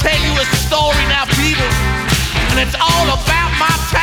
tell you a story now, people, and it's all about my time.